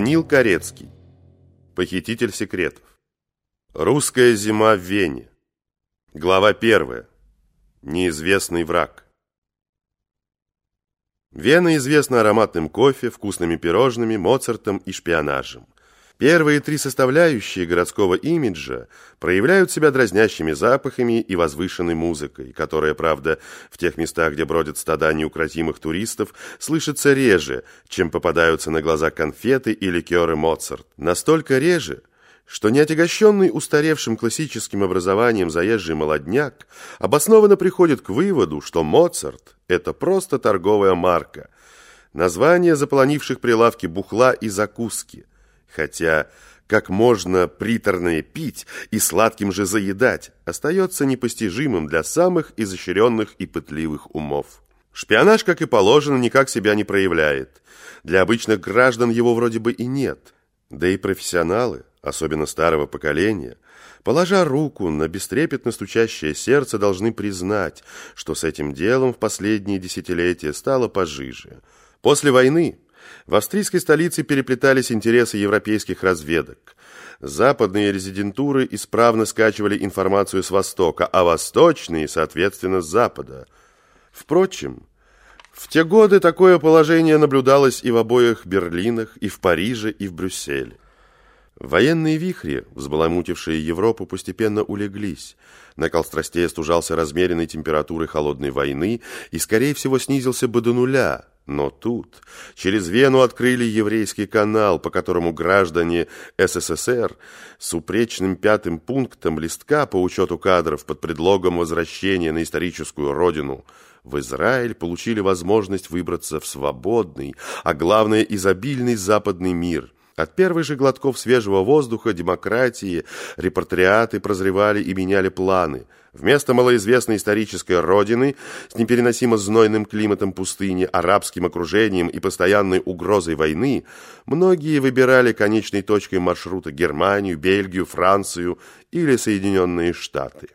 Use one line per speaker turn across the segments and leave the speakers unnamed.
Данил Корецкий. Похититель секретов. Русская зима в Вене. Глава первая. Неизвестный враг. Вена известна ароматным кофе, вкусными пирожными, Моцартом и шпионажем. Первые три составляющие городского имиджа проявляют себя дразнящими запахами и возвышенной музыкой, которая, правда, в тех местах, где бродят стада неукротимых туристов, слышится реже, чем попадаются на глаза конфеты и ликеры Моцарт. Настолько реже, что неотягощенный устаревшим классическим образованием заезжий молодняк обоснованно приходит к выводу, что Моцарт – это просто торговая марка, название заполонивших прилавки бухла и закуски, Хотя как можно приторное пить и сладким же заедать, остается непостижимым для самых изощренных и пытливых умов. Шпионаж, как и положено, никак себя не проявляет. Для обычных граждан его вроде бы и нет. Да и профессионалы, особенно старого поколения, положа руку на бестрепетно стучащее сердце, должны признать, что с этим делом в последние десятилетия стало пожиже. После войны в австрийской столице переплетались интересы европейских разведок. Западные резидентуры исправно скачивали информацию с Востока, а восточные, соответственно, с Запада. Впрочем, в те годы такое положение наблюдалось и в обоих Берлинах, и в Париже, и в Брюсселе. Военные вихри, взбаламутившие Европу, постепенно улеглись. Накал страстей остужался размеренной температурой холодной войны и, скорее всего, снизился бы до нуля – но тут через Вену открыли еврейский канал, по которому граждане СССР с упречным пятым пунктом листка по учету кадров под предлогом возвращения на историческую родину в Израиль получили возможность выбраться в свободный, а главное изобильный западный мир – от первых же глотков свежего воздуха, демократии, репатриаты прозревали и меняли планы. Вместо малоизвестной исторической родины с непереносимо знойным климатом пустыни, арабским окружением и постоянной угрозой войны, многие выбирали конечной точкой маршрута Германию, Бельгию, Францию или Соединенные Штаты.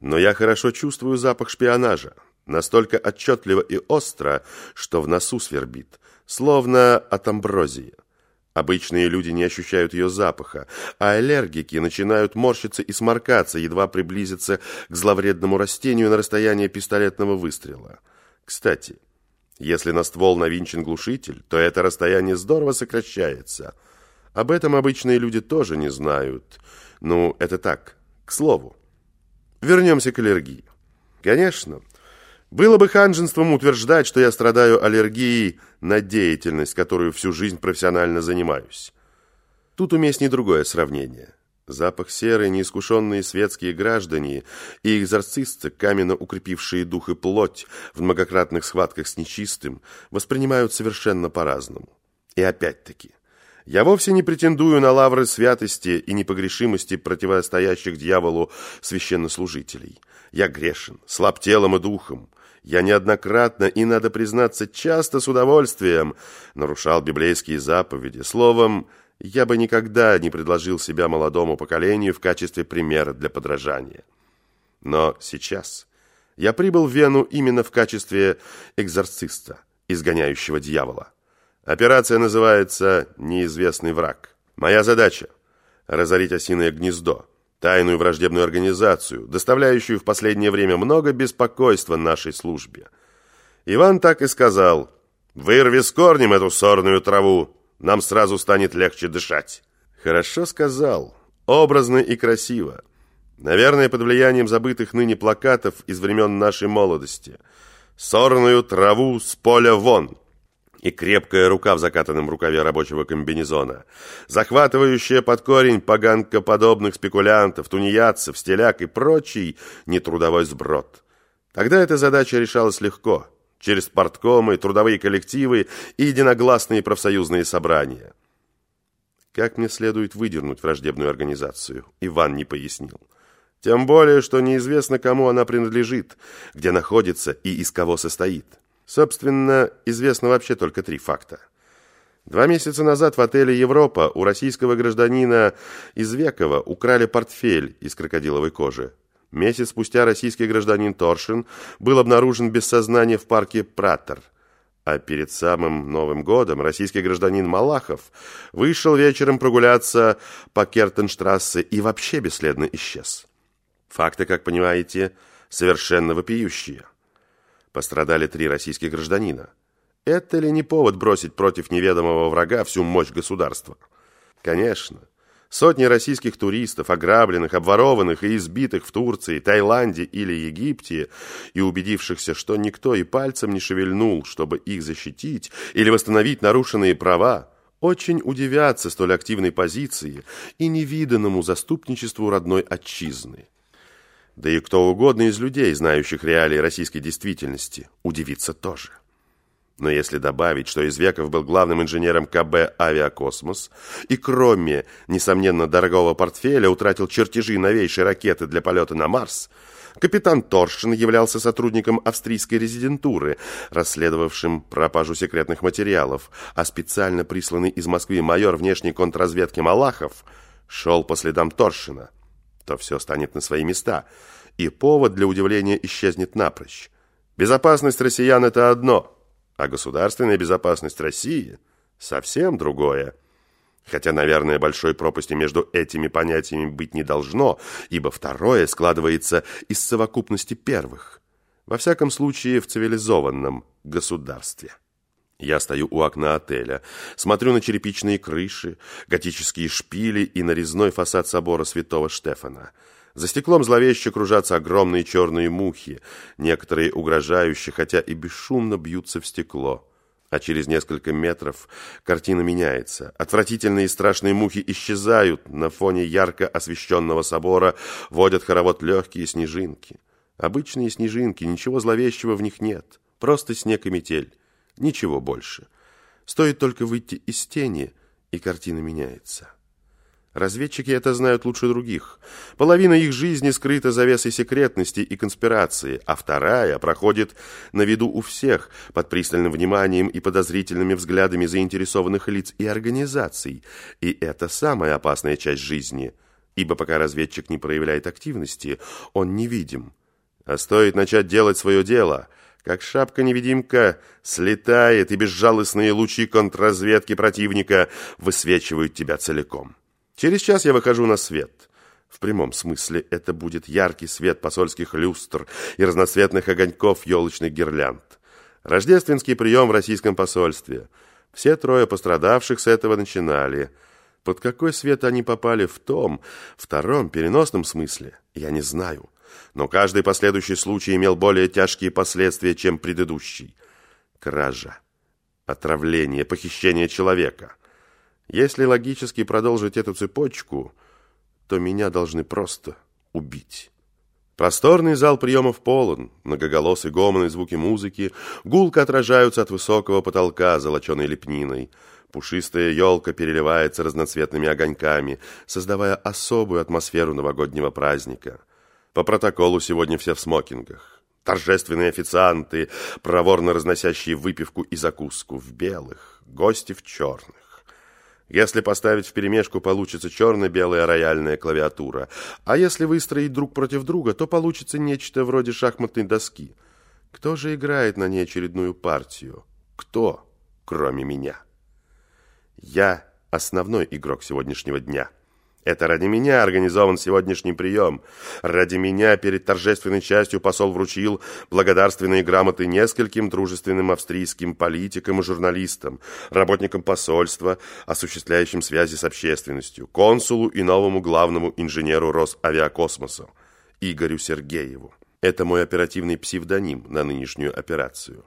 Но я хорошо чувствую запах шпионажа, настолько отчетливо и остро, что в носу свербит, словно от амброзии. Обычные люди не ощущают ее запаха, а аллергики начинают морщиться и сморкаться, едва приблизиться к зловредному растению на расстояние пистолетного выстрела. Кстати, если на ствол навинчен глушитель, то это расстояние здорово сокращается. Об этом обычные люди тоже не знают. Ну, это так, к слову. Вернемся к аллергии. Конечно, было бы ханженством утверждать, что я страдаю аллергией на деятельность, которую всю жизнь профессионально занимаюсь. Тут уместнее другое сравнение. Запах серы, неискушенные светские граждане и экзорцисты, каменно укрепившие дух и плоть в многократных схватках с нечистым, воспринимают совершенно по-разному. И опять-таки, я вовсе не претендую на лавры святости и непогрешимости противостоящих дьяволу священнослужителей. Я грешен, слаб телом и духом. Я неоднократно и, надо признаться, часто с удовольствием нарушал библейские заповеди. Словом, я бы никогда не предложил себя молодому поколению в качестве примера для подражания. Но сейчас я прибыл в Вену именно в качестве экзорциста, изгоняющего дьявола. Операция называется «Неизвестный враг». Моя задача – разорить осиное гнездо, тайную враждебную организацию, доставляющую в последнее время много беспокойства нашей службе. Иван так и сказал «Вырви с корнем эту сорную траву, нам сразу станет легче дышать». Хорошо сказал, образно и красиво. Наверное, под влиянием забытых ныне плакатов из времен нашей молодости. «Сорную траву с поля вон!» И крепкая рука в закатанном рукаве рабочего комбинезона, захватывающая под корень поганкоподобных спекулянтов, тунеядцев, стеляк и прочий нетрудовой сброд. Тогда эта задача решалась легко, через порткомы, трудовые коллективы и единогласные профсоюзные собрания. Как мне следует выдернуть враждебную организацию, Иван не пояснил. Тем более, что неизвестно, кому она принадлежит, где находится и из кого состоит. Собственно, известно вообще только три факта. Два месяца назад в отеле «Европа» у российского гражданина Извекова украли портфель из крокодиловой кожи. Месяц спустя российский гражданин Торшин был обнаружен без сознания в парке Пратер. а перед самым Новым годом российский гражданин Малахов вышел вечером прогуляться по Кертенштрассе и вообще бесследно исчез. Факты, как понимаете, совершенно вопиющие. Пострадали три российских гражданина. Это ли не повод бросить против неведомого врага всю мощь государства? Конечно. Сотни российских туристов, ограбленных, обворованных и избитых в Турции, Таиланде или Египте, и убедившихся, что никто и пальцем не шевельнул, чтобы их защитить или восстановить нарушенные права, очень удивятся столь активной позиции и невиданному заступничеству родной отчизны. Да и кто угодно из людей, знающих реалии российской действительности, удивится тоже. Но если добавить, что Извеков был главным инженером КБ «Авиакосмос» и кроме, несомненно, дорогого портфеля утратил чертежи новейшей ракеты для полета на Марс, капитан Торшин являлся сотрудником австрийской резидентуры, расследовавшим пропажу секретных материалов, а специально присланный из Москвы майор внешней контрразведки Малахов шел по следам Торшина, то все станет на свои места, и повод для удивления исчезнет напрочь. Безопасность россиян – это одно – а государственная безопасность России – совсем другое. Хотя, наверное, большой пропасти между этими понятиями быть не должно, ибо второе складывается из совокупности первых. Во всяком случае, в цивилизованном государстве. Я стою у окна отеля, смотрю на черепичные крыши, готические шпили и нарезной фасад собора святого Штефана – за стеклом зловеще кружатся огромные черные мухи, некоторые угрожающие, хотя и бесшумно бьются в стекло. А через несколько метров картина меняется. Отвратительные и страшные мухи исчезают. На фоне ярко освещенного собора водят хоровод легкие снежинки. Обычные снежинки, ничего зловещего в них нет. Просто снег и метель. Ничего больше. Стоит только выйти из тени, и картина меняется. Разведчики это знают лучше других. Половина их жизни скрыта завесой секретности и конспирации, а вторая проходит на виду у всех, под пристальным вниманием и подозрительными взглядами заинтересованных лиц и организаций. И это самая опасная часть жизни, ибо пока разведчик не проявляет активности, он невидим. А стоит начать делать свое дело, как шапка-невидимка слетает, и безжалостные лучи контрразведки противника высвечивают тебя целиком. Через час я выхожу на свет. В прямом смысле это будет яркий свет посольских люстр и разноцветных огоньков елочных гирлянд. Рождественский прием в российском посольстве. Все трое пострадавших с этого начинали. Под какой свет они попали в том, втором, переносном смысле, я не знаю. Но каждый последующий случай имел более тяжкие последствия, чем предыдущий. Кража, отравление, похищение человека – если логически продолжить эту цепочку, то меня должны просто убить. Просторный зал приемов полон, многоголосый гомон и звуки музыки гулко отражаются от высокого потолка золоченой лепниной. Пушистая елка переливается разноцветными огоньками, создавая особую атмосферу новогоднего праздника. По протоколу сегодня все в смокингах. Торжественные официанты, проворно разносящие выпивку и закуску в белых, гости в черных. Если поставить вперемешку, получится черно-белая рояльная клавиатура. А если выстроить друг против друга, то получится нечто вроде шахматной доски. Кто же играет на ней очередную партию? Кто, кроме меня? Я основной игрок сегодняшнего дня. Это ради меня организован сегодняшний прием. Ради меня перед торжественной частью посол вручил благодарственные грамоты нескольким дружественным австрийским политикам и журналистам, работникам посольства, осуществляющим связи с общественностью, консулу и новому главному инженеру Росавиакосмоса Игорю Сергееву. Это мой оперативный псевдоним на нынешнюю операцию.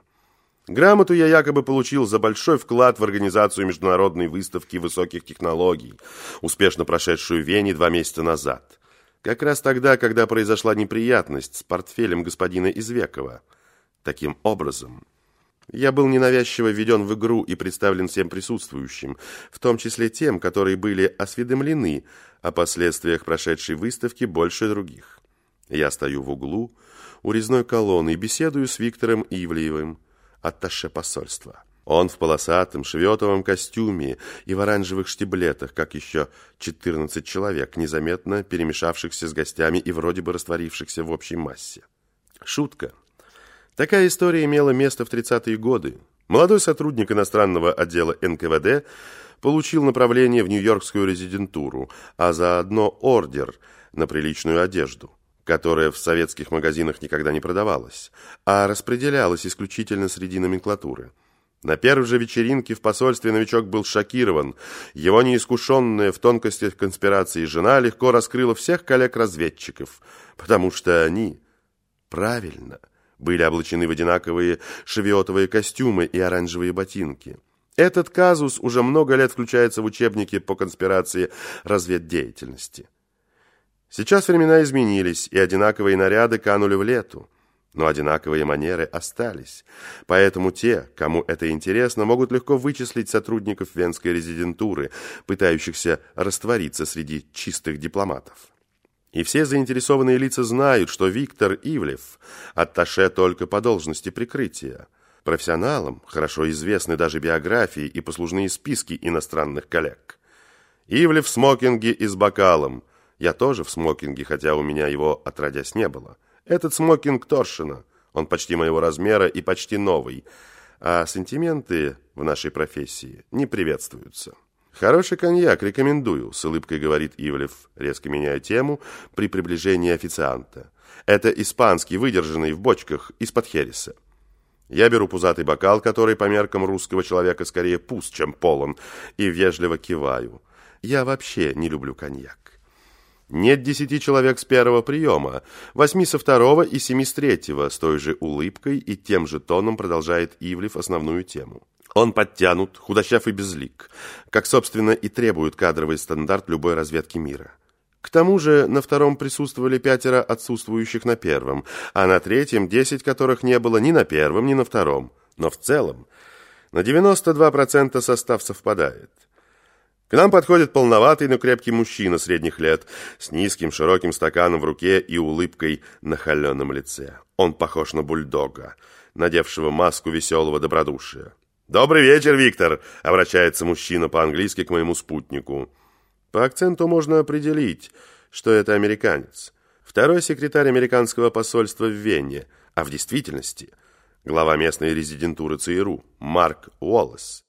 Грамоту я якобы получил за большой вклад в организацию международной выставки высоких технологий, успешно прошедшую в Вене два месяца назад. Как раз тогда, когда произошла неприятность с портфелем господина Извекова. Таким образом, я был ненавязчиво введен в игру и представлен всем присутствующим, в том числе тем, которые были осведомлены о последствиях прошедшей выставки больше других. Я стою в углу у резной колонны и беседую с Виктором Ивлеевым, атташе посольства. Он в полосатом шветовом костюме и в оранжевых штиблетах, как еще 14 человек, незаметно перемешавшихся с гостями и вроде бы растворившихся в общей массе. Шутка. Такая история имела место в 30-е годы. Молодой сотрудник иностранного отдела НКВД получил направление в Нью-Йоркскую резидентуру, а заодно ордер на приличную одежду, которая в советских магазинах никогда не продавалась, а распределялась исключительно среди номенклатуры. На первой же вечеринке в посольстве новичок был шокирован. Его неискушенная в тонкостях конспирации жена легко раскрыла всех коллег-разведчиков, потому что они, правильно, были облачены в одинаковые шевиотовые костюмы и оранжевые ботинки. Этот казус уже много лет включается в учебники по конспирации разведдеятельности. Сейчас времена изменились, и одинаковые наряды канули в лету. Но одинаковые манеры остались. Поэтому те, кому это интересно, могут легко вычислить сотрудников венской резидентуры, пытающихся раствориться среди чистых дипломатов. И все заинтересованные лица знают, что Виктор Ивлев – атташе только по должности прикрытия. Профессионалам хорошо известны даже биографии и послужные списки иностранных коллег. Ивлев в смокинге и с бокалом. Я тоже в смокинге, хотя у меня его отродясь не было – этот смокинг Торшина. Он почти моего размера и почти новый. А сантименты в нашей профессии не приветствуются. «Хороший коньяк, рекомендую», — с улыбкой говорит Ивлев, резко меняя тему при приближении официанта. «Это испанский, выдержанный в бочках из-под хереса». Я беру пузатый бокал, который по меркам русского человека скорее пуст, чем полон, и вежливо киваю. Я вообще не люблю коньяк. Нет десяти человек с первого приема, восьми со второго и семи с третьего, с той же улыбкой и тем же тоном продолжает Ивлев основную тему. Он подтянут, худощав и безлик, как, собственно, и требует кадровый стандарт любой разведки мира. К тому же на втором присутствовали пятеро отсутствующих на первом, а на третьем десять которых не было ни на первом, ни на втором. Но в целом на 92% состав совпадает. К нам подходит полноватый, но крепкий мужчина средних лет, с низким широким стаканом в руке и улыбкой на холеном лице. Он похож на бульдога, надевшего маску веселого добродушия. «Добрый вечер, Виктор!» — обращается мужчина по-английски к моему спутнику. По акценту можно определить, что это американец. Второй секретарь американского посольства в Вене, а в действительности глава местной резидентуры ЦРУ Марк Уоллес.